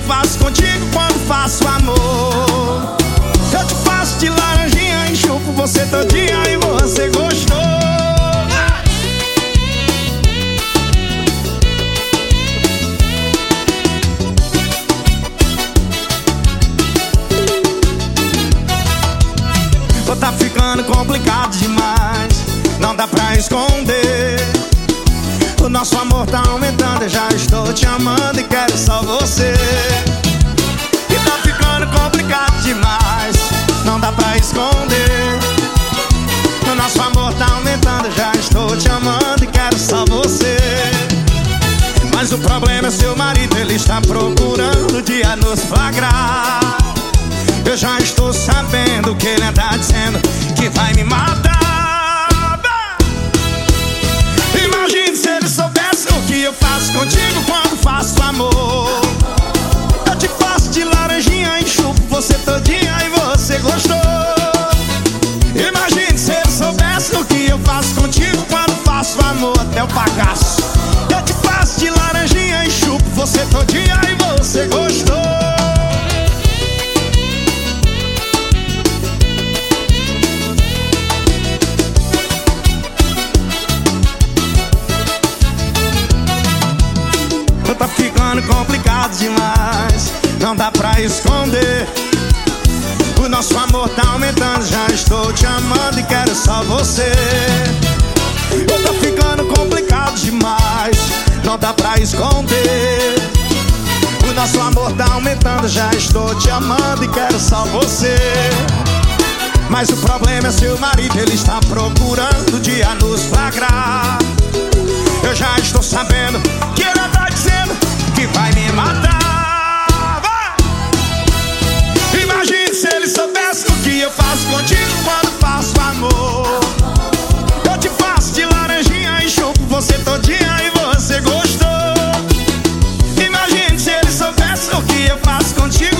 faço contigo quando faço amor. Eu te faço de laranjinha, enxupo você todinha e você gostou. Tá ficando complicado demais, não dá pra esconder. O nosso amor tá aumentando, eu já estou te amando e quero só você. Mas o problema é seu marido, ele está procurando dia nos flagrar. Eu já estou sabendo que ele anda dizendo que vai me matar. Imagine se ele soubesse o que eu faço contigo quando faço amor. Eu te faço de laranjinha, enxupo você todinha e você gostou. Imagine se ele soubesse o que eu faço contigo quando faço amor até o bagaço. Tá ficando complicado demais. Não dá pra esconder. O nosso amor tá aumentando Já estou te amando e quero só você. Tá ficando complicado demais. Não dá pra esconder. O nosso amor tá aumentando Já estou te amando e quero só você. Mas o problema é seu marido Ele está procurando o dia nos flagrar. Eu já estou sabendo eu faço contigo.